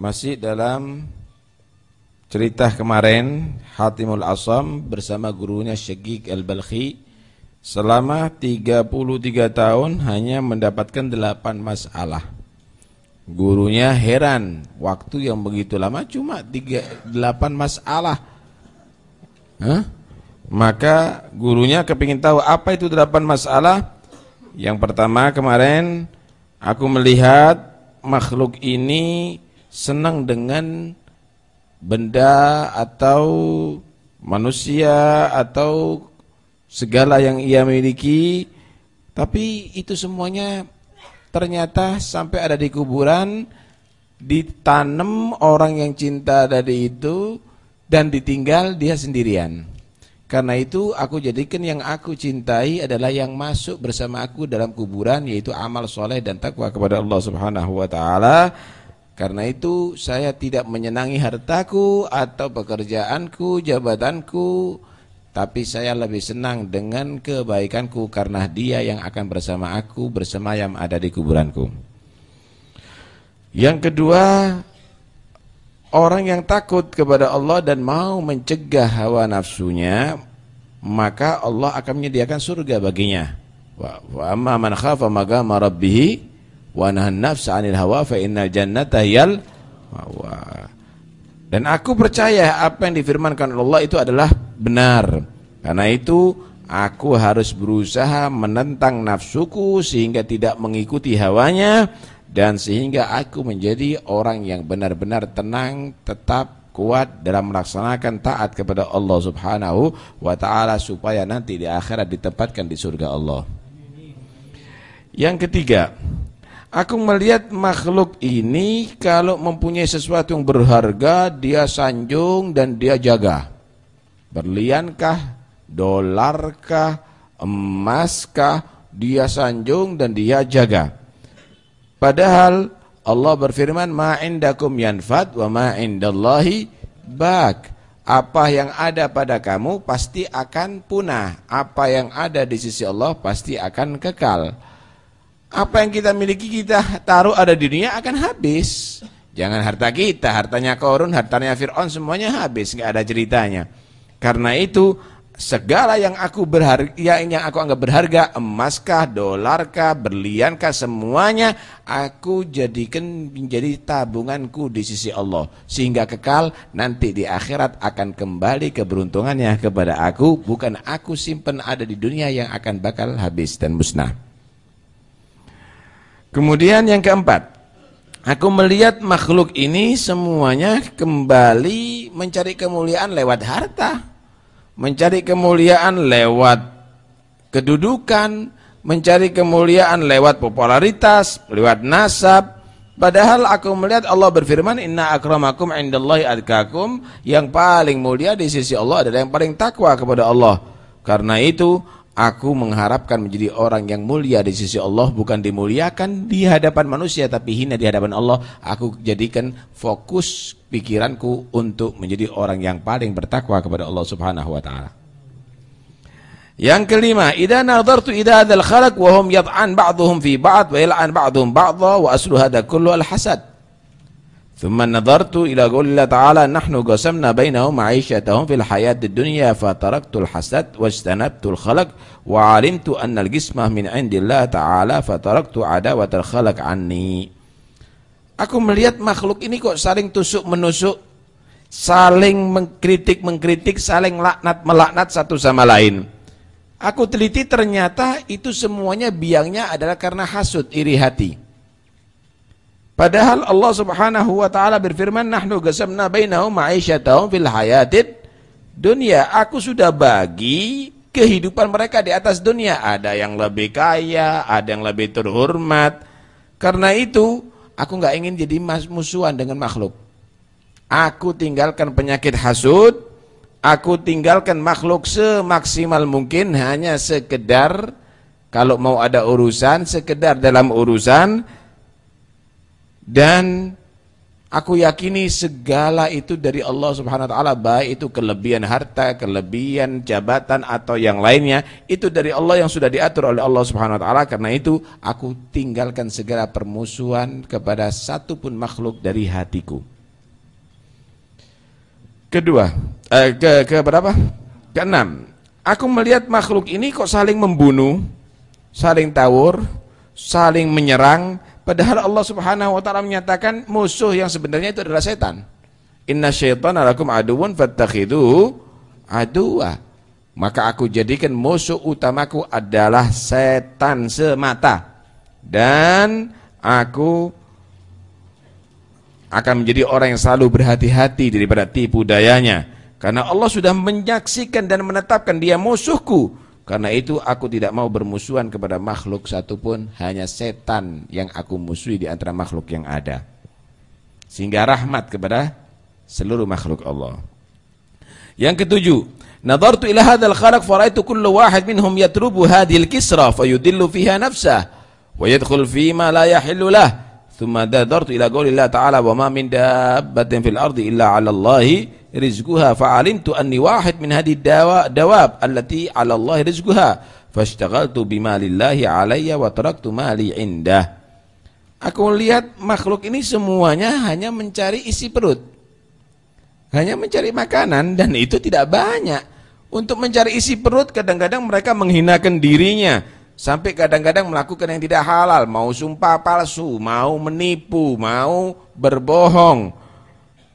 Masih dalam cerita kemarin Hatimul Asam bersama gurunya Syekh Al-Balkhi selama 33 tahun hanya mendapatkan 8 masalah. Gurunya heran, waktu yang begitu lama cuma 3 8 masalah. Hah? Maka gurunya kepingin tahu apa itu 8 masalah? Yang pertama kemarin aku melihat makhluk ini senang dengan benda atau manusia atau segala yang ia miliki tapi itu semuanya ternyata sampai ada di kuburan ditanam orang yang cinta dari itu dan ditinggal dia sendirian karena itu aku jadikan yang aku cintai adalah yang masuk bersama aku dalam kuburan yaitu amal soleh dan takwa kepada Allah Subhanahu wa taala. Karena itu saya tidak menyenangi hartaku atau pekerjaanku, jabatanku, tapi saya lebih senang dengan kebaikanku karena dia yang akan bersama aku bersama yang ada di kuburanku. Yang kedua, Orang yang takut kepada Allah dan mau mencegah hawa nafsunya, maka Allah akan menyediakan surga baginya. Wa amma man khafa maqama rabbih wa nahan nafsa 'anil hawa fa innal jannata yal Dan aku percaya apa yang difirmankan Allah itu adalah benar. Karena itu aku harus berusaha menentang nafsuku sehingga tidak mengikuti hawanya dan sehingga aku menjadi orang yang benar-benar tenang, tetap kuat dalam melaksanakan taat kepada Allah Subhanahu wa taala supaya nanti di akhirat ditempatkan di surga Allah. Yang ketiga, aku melihat makhluk ini kalau mempunyai sesuatu yang berharga, dia sanjung dan dia jaga. Berliankah, dolarkah, emaskah, dia sanjung dan dia jaga. Padahal Allah berfirman ma indakum yanfad wa ma indallahi bak. Apa yang ada pada kamu pasti akan punah. Apa yang ada di sisi Allah pasti akan kekal. Apa yang kita miliki kita taruh ada di dunia akan habis. Jangan harta kita, hartanya Korun, hartanya Fir'aun semuanya habis, nggak ada ceritanya. Karena itu segala yang aku berharga yang aku anggap berharga emaskah dolarkah berliankah semuanya aku jadikan menjadi tabunganku di sisi Allah sehingga kekal nanti di akhirat akan kembali keberuntungannya kepada aku bukan aku simpan ada di dunia yang akan bakal habis dan musnah kemudian yang keempat Aku melihat makhluk ini semuanya kembali mencari kemuliaan lewat harta mencari kemuliaan lewat kedudukan, mencari kemuliaan lewat popularitas, lewat nasab. Padahal aku melihat Allah berfirman inna akramakum indallahi adkakum yang paling mulia di sisi Allah adalah yang paling takwa kepada Allah. Karena itu Aku mengharapkan menjadi orang yang mulia di sisi Allah bukan dimuliakan di hadapan manusia tapi hina di hadapan Allah. Aku jadikan fokus pikiranku untuk menjadi orang yang paling bertakwa kepada Allah Subhanahu wa taala. Yang kelima, idza nadartu ila hadzal khalaq wa hum yad'an ba'dhum fi ba'd wa yal'an ba'dhum ba'dha wa aslu hadha kullu al-hasad. Thumma nadartu ila qawlillah ta'ala nahnu qasamna bainahum ma'ishatahum fil hayatid dunya fataraktul hasad wajtanabtul khalaq wa 'alimtu anna al-jisma min 'indillah ta'ala fataraktu adawatal khalaq 'anni. Aku melihat makhluk ini kok saling tusuk menusuk, saling mengkritik mengkritik, saling laknat melaknat satu sama lain. Aku teliti ternyata itu semuanya biangnya adalah karena hasud iri hati. Padahal Allah Subhanahu wa taala berfirman, "Nahnu qasamna bainahum ma'isyatahum fil hayatid dunia." Aku sudah bagi kehidupan mereka di atas dunia. Ada yang lebih kaya, ada yang lebih terhormat. Karena itu, aku nggak ingin jadi musuhan dengan makhluk. Aku tinggalkan penyakit hasud, aku tinggalkan makhluk semaksimal mungkin hanya sekedar kalau mau ada urusan, sekedar dalam urusan dan Aku yakini segala itu dari Allah Subhanahu wa taala, baik itu kelebihan harta, kelebihan jabatan atau yang lainnya, itu dari Allah yang sudah diatur oleh Allah Subhanahu wa taala. Karena itu aku tinggalkan segala permusuhan kepada satu pun makhluk dari hatiku. Kedua, eh, ke ke berapa? Keenam. Aku melihat makhluk ini kok saling membunuh, saling tawur, saling menyerang, Padahal Allah Subhanahu wa taala menyatakan musuh yang sebenarnya itu adalah setan. Inna syaitana lakum aduwwun fattakhidhu aduwa. Maka aku jadikan musuh utamaku adalah setan semata. Dan aku akan menjadi orang yang selalu berhati-hati daripada tipu dayanya. Karena Allah sudah menyaksikan dan menetapkan dia musuhku karena itu aku tidak mau bermusuhan kepada makhluk satupun, hanya setan yang aku musuhi di antara makhluk yang ada. Sehingga rahmat kepada seluruh makhluk Allah. Yang ketujuh, nadartu ila hadzal khalaq faraitu kullu wahid minhum yatrubu hadhil kisra fayudillu fiha nafsah wa yadkhul fi ma la yahillu lah. Thumma nadartu ila qouli ta'ala wa ma min dabbatin fil ardi illa 'ala Allahi rizquha fa'alimtu anni wahid min hadi dawa, dawab allati 'ala Allah rizquha fashtaghaltu bima lillahi 'alayya wa taraktu mali indah Aku lihat makhluk ini semuanya hanya mencari isi perut. Hanya mencari makanan dan itu tidak banyak. Untuk mencari isi perut kadang-kadang mereka menghinakan dirinya. Sampai kadang-kadang melakukan yang tidak halal. Mau sumpah palsu, mau menipu, mau berbohong.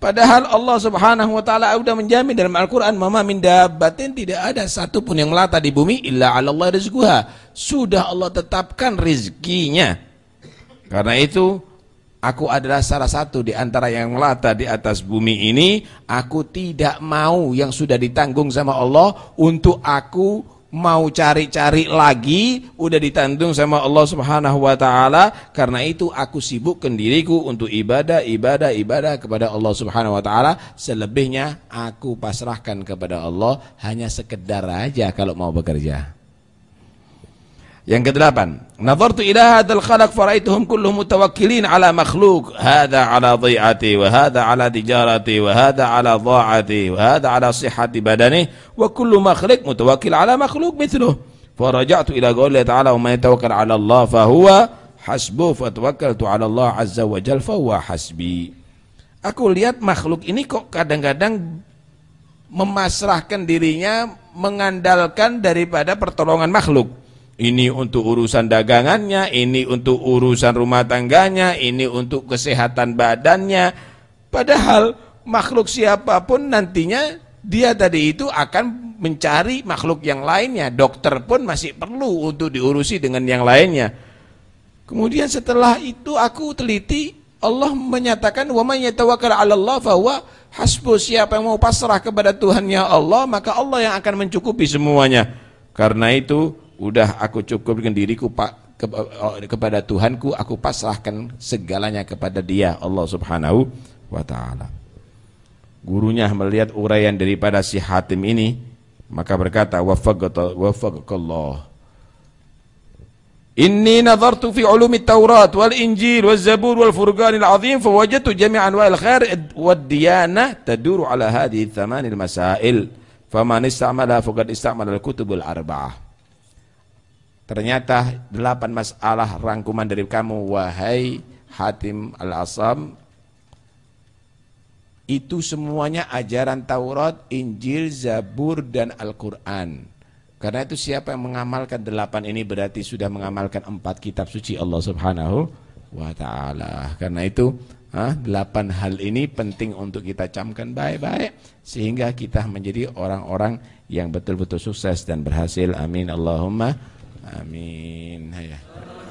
Padahal Allah Subhanahu wa taala sudah menjamin dalam Al-Qur'an mama min dabbatin tidak ada satu pun yang melata di bumi illa 'ala Allah rizquha. Sudah Allah tetapkan rizkinya. Karena itu aku adalah salah satu di antara yang melata di atas bumi ini, aku tidak mau yang sudah ditanggung sama Allah untuk aku mau cari-cari lagi udah ditanggung sama Allah Subhanahu wa taala. Karena itu aku sibukkan diriku untuk ibadah ibadah ibadah kepada Allah Subhanahu wa taala. Selebihnya aku pasrahkan kepada Allah. Hanya sekedar aja kalau mau bekerja yang kedelapan, nazartu ila hadzal khalaq faraituhum kulluhum mutawakkilin ala makhluk, hadza ala dhi'ati wa hadza ala tijarati wa hadza ala dha'ati wa hadza ala sihhati badani wa kullu makhluq mutawakkil ala makhluk mithluh. Faraja'tu ila qouli ta'ala wa man yatawakkal ala Allah fa huwa hasbuh fatawakkaltu ala Allah azza wa jalla fa huwa hasbi. Aku lihat makhluk ini kok kadang-kadang memasrahkan dirinya mengandalkan daripada pertolongan makhluk ini untuk urusan dagangannya, ini untuk urusan rumah tangganya, ini untuk kesehatan badannya. Padahal makhluk siapa pun nantinya dia tadi itu akan mencari makhluk yang lainnya. Dokter pun masih perlu untuk diurusi dengan yang lainnya. Kemudian setelah itu aku teliti Allah menyatakan wa may yatawakkal 'ala Allah fa huwa hasbu siapa yang mau pasrah kepada Tuhannya Allah maka Allah yang akan mencukupi semuanya. Karena itu udah aku cukupkan diriku pak. Ke, eh, kepada Tuhanku aku pasrahkan segalanya kepada dia Allah subhanahu wa ta'ala. Gurunya melihat uraian daripada si Hatim ini maka berkata wafaqakallah Inni nazartu fi ulumi Taurat wal Injil wal Zabur wal Furqan al azim fawajadtu jami'an wal khair wad diyana taduru ala hadhihi thamanil masail. Faman istamala faqad istamala al kutubul arba'ah Ternyata delapan masalah rangkuman dari kamu wahai Hatim Al-Asam itu semuanya ajaran Taurat, Injil, Zabur dan Al-Qur'an. Karena itu siapa yang mengamalkan delapan ini berarti sudah mengamalkan empat kitab suci Allah Subhanahu wa taala. Karena itu delapan hal ini penting untuk kita camkan baik-baik sehingga kita menjadi orang-orang yang betul-betul sukses dan berhasil. Amin Allahumma آمين. هيا.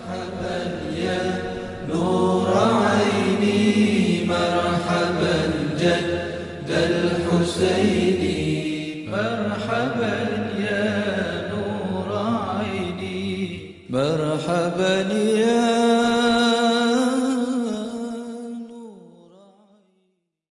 مرحبا يا نور عيني مرحبا جد الحسين مرحبا